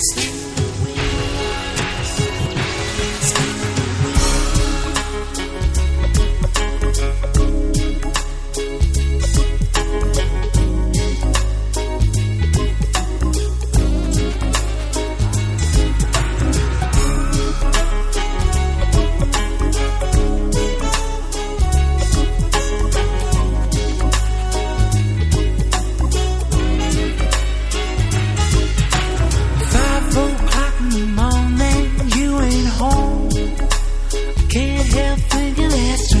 Still Oh yeah,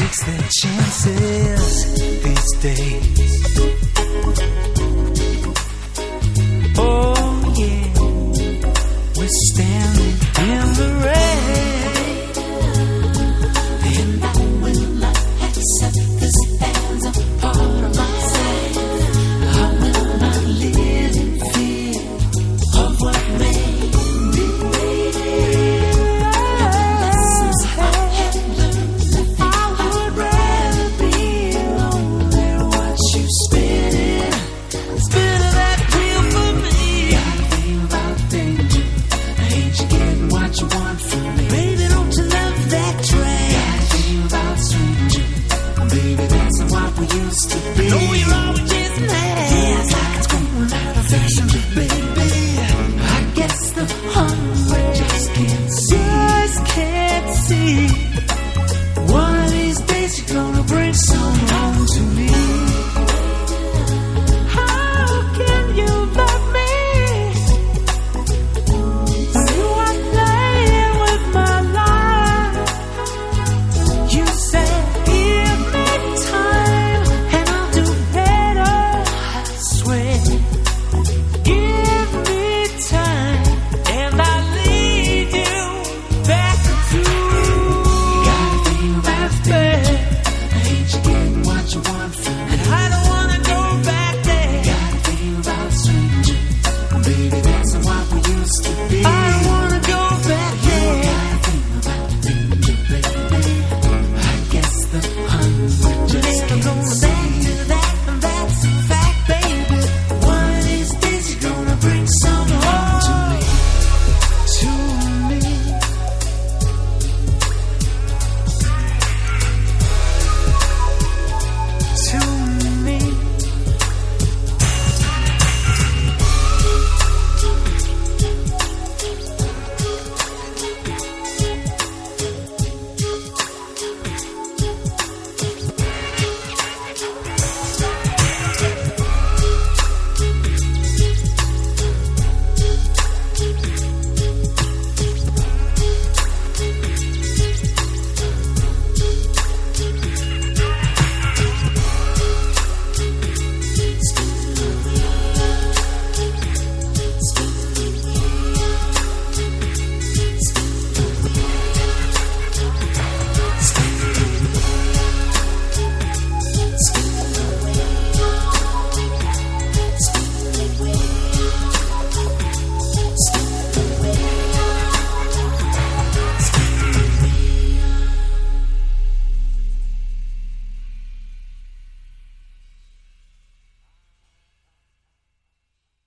we're chances these the rain.